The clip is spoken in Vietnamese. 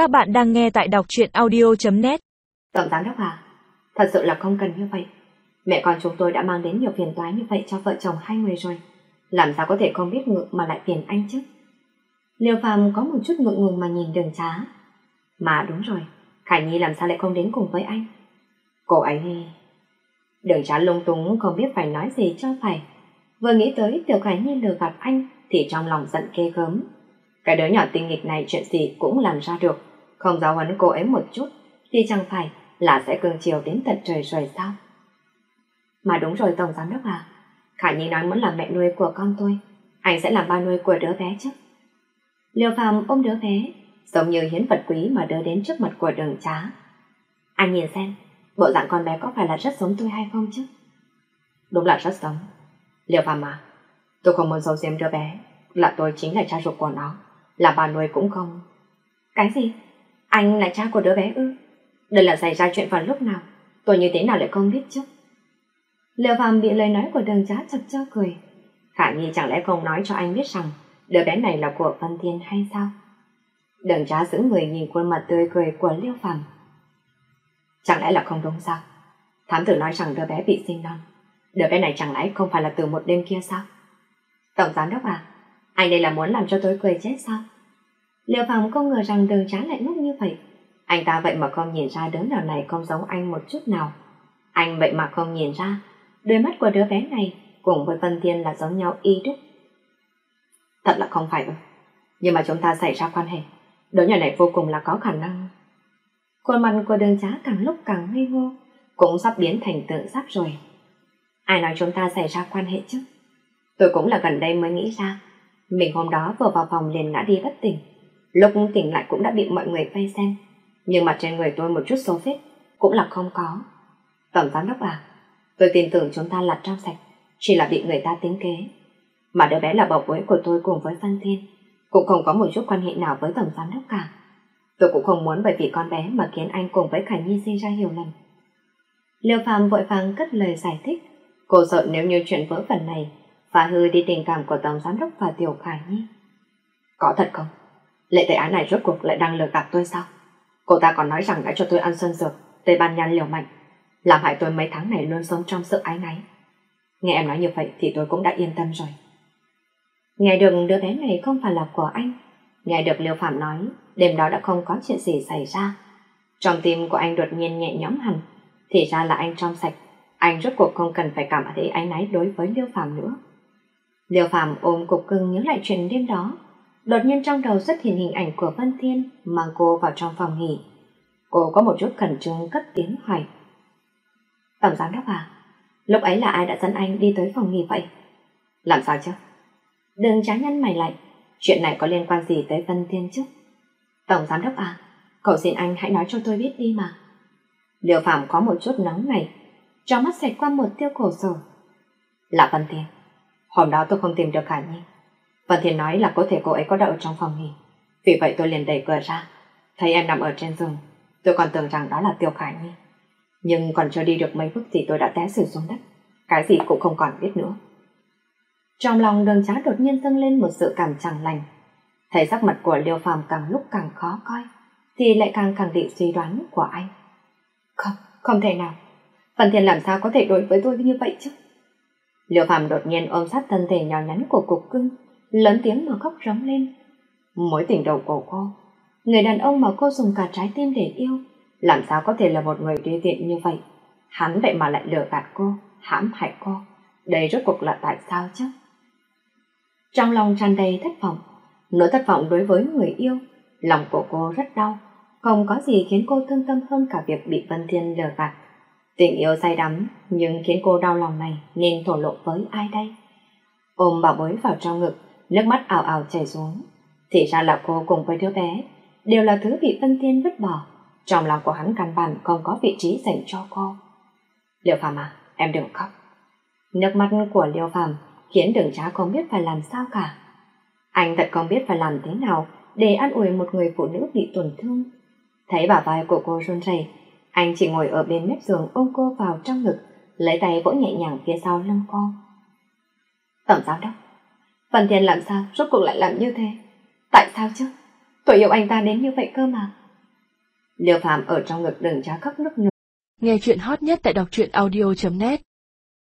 Các bạn đang nghe tại đọc truyện audio.net Tổng giám đốc à, thật sự là không cần như vậy. Mẹ con chúng tôi đã mang đến nhiều phiền toái như vậy cho vợ chồng hai người rồi. Làm sao có thể không biết ngượng mà lại phiền anh chứ? Liêu Phàm có một chút ngượng ngùng mà nhìn đường trá. Mà đúng rồi, Khải Nhi làm sao lại không đến cùng với anh? Cô ấy... Đường trá lung túng không biết phải nói gì cho phải. Vừa nghĩ tới Tiểu Khải Nhi lừa gạt anh thì trong lòng giận kê gớm. Cái đứa nhỏ tinh nghịch này chuyện gì cũng làm ra được. Không giáo huấn cô ấy một chút thì chẳng phải là sẽ cương chiều đến tận trời rồi sao? Mà đúng rồi Tổng Giám Đốc à, khả Nhi nói muốn làm mẹ nuôi của con tôi, anh sẽ làm ba nuôi của đứa bé chứ? Liêu Phàm ôm đứa bé, giống như hiến vật quý mà đưa đến trước mặt của đường trá. Anh nhìn xem, bộ dạng con bé có phải là rất giống tôi hay không chứ? Đúng là rất giống. Liêu Phàm à, tôi không muốn giấu giếm đứa bé, là tôi chính là cha ruột của nó, là bà nuôi cũng không. Cái gì? Anh là cha của đứa bé ư? Đây là xảy ra chuyện vào lúc nào? Tôi như thế nào lại không biết chứ? Liệu Phàm bị lời nói của đường trá chập cho cười. Khả Nhi chẳng lẽ không nói cho anh biết rằng đứa bé này là của Văn Thiên hay sao? Đường trá giữ người nhìn khuôn mặt tươi cười của Liêu Phạm. Chẳng lẽ là không đúng sao? Thám tử nói rằng đứa bé bị sinh non. Đứa bé này chẳng lẽ không phải là từ một đêm kia sao? Tổng giám đốc à, anh đây là muốn làm cho tôi cười chết sao? Liệu phòng không ngờ rằng đường trán lại ngốc như vậy. Anh ta vậy mà không nhìn ra đứa nào này không giống anh một chút nào. Anh vậy mà không nhìn ra, đôi mắt của đứa bé này cùng với Vân Thiên là giống nhau y đúc. Thật là không phải ư. Nhưng mà chúng ta xảy ra quan hệ, đứa nhỏ này vô cùng là có khả năng. Khuôn mặt của đường trá càng lúc càng ngây ngô, cũng sắp biến thành tượng sắp rồi. Ai nói chúng ta xảy ra quan hệ chứ? Tôi cũng là gần đây mới nghĩ ra. Mình hôm đó vừa vào phòng liền ngã đi bất tỉnh. Lúc tỉnh lại cũng đã bị mọi người vây xem. Nhưng mà trên người tôi một chút số vết cũng là không có. Tổng giám đốc à, tôi tin tưởng chúng ta là trong sạch, chỉ là bị người ta tính kế. Mà đứa bé là bảo bối của tôi cùng với Văn Thiên, cũng không có một chút quan hệ nào với tổng giám đốc cả. Tôi cũng không muốn bởi vì con bé mà khiến anh cùng với Khải Nhi sinh ra hiểu lầm. Liêu Phàm vội vàng cất lời giải thích. Cô sợ nếu như chuyện vỡ phần này phá hư đi tình cảm của Tổng Giám đốc và Tiểu Khải Nhi. Có thật không? Lệ tệ ái này rốt cuộc lại đang lừa gạt tôi sao? Cô ta còn nói rằng đã cho tôi ăn xuân dược, tây ban nha liều mạnh, làm hại tôi mấy tháng này luôn sống trong sự ái náy. Nghe em nói như vậy thì tôi cũng đã yên tâm rồi. Nghe được đứa bé này không phải là của anh, nghe được Liêu Phạm nói đêm đó đã không có chuyện gì xảy ra. Trong tim của anh đột nhiên nhẹ nhõm hẳn, thì ra là anh trong sạch, anh rốt cuộc không cần phải cảm thấy ái náy đối với Liêu Phạm nữa. Liêu Phạm ôm cục cưng nhớ lại chuyện đêm đó. Đột nhiên trong đầu xuất hiện hình ảnh của Vân Thiên mang cô vào trong phòng nghỉ. Cô có một chút khẩn trương cất tiếng hỏi. Tổng giám đốc à, lúc ấy là ai đã dẫn anh đi tới phòng nghỉ vậy? Làm sao chứ? Đừng trái nhăn mày lại, chuyện này có liên quan gì tới Vân Thiên chứ? Tổng giám đốc à, cậu xin anh hãy nói cho tôi biết đi mà. Liệu Phạm có một chút nóng này, cho mắt xẹt qua một tiêu cổ sở. Là Vân Thiên. Hôm đó tôi không tìm được Khả Nhi. Vân Thiên nói là có thể cô ấy có đậu trong phòng nghỉ. Vì vậy tôi liền đẩy cửa ra. Thấy em nằm ở trên giường. Tôi còn tưởng rằng đó là Tiêu khải Nhi. Nhưng còn chưa đi được mấy bước thì tôi đã té xỉu xuống đất. Cái gì cũng không còn biết nữa. Trong lòng đường trá đột nhiên dâng lên một sự cảm chẳng lành. Thấy sắc mặt của Liêu Phàm càng lúc càng khó coi, thì lại càng khẳng định suy đoán của anh. Không, không thể nào. Phần Thiên làm sao có thể đối với tôi như vậy chứ? Liêu phàm đột nhiên ôm sát thân thể nhỏ nhắn của cục cưng, lớn tiếng mà khóc rống lên. Mối tình đầu của cô, người đàn ông mà cô dùng cả trái tim để yêu, làm sao có thể là một người tùy tiện như vậy? Hắn vậy mà lại lừa gạt cô, hãm hại cô. Đây rốt cuộc là tại sao chứ? Trong lòng tràn đầy thất vọng, nỗi thất vọng đối với người yêu, lòng của cô rất đau, không có gì khiến cô thương tâm hơn cả việc bị Vân Thiên lừa gạt. Tình yêu say đắm nhưng khiến cô đau lòng này nên thổ lộ với ai đây? Ôm bảo bối vào trong ngực, nước mắt ảo ảo chảy xuống. Thì ra là cô cùng với đứa bé đều là thứ bị tân Thiên vứt bỏ. Trong lòng của hắn căn bản không có vị trí dành cho cô. Liêu Phàm à, em đừng khóc. Nước mắt của Liêu Phàm khiến đường trá không biết phải làm sao cả. Anh thật không biết phải làm thế nào để an ủi một người phụ nữ bị tổn thương. Thấy bả vai của cô run rẩy, anh chỉ ngồi ở bên mép giường ôm cô vào trong ngực, lấy tay vỗ nhẹ nhàng phía sau lưng cô. Tổng giám đốc, Phần Thiên làm sao rốt cuộc lại làm như thế? Tại sao chứ? Tôi yêu anh ta đến như vậy cơ mà. Liêu Phạm ở trong ngực đừng cha khóc nức nở. Nghe chuyện hot nhất tại đọc truyện audio.net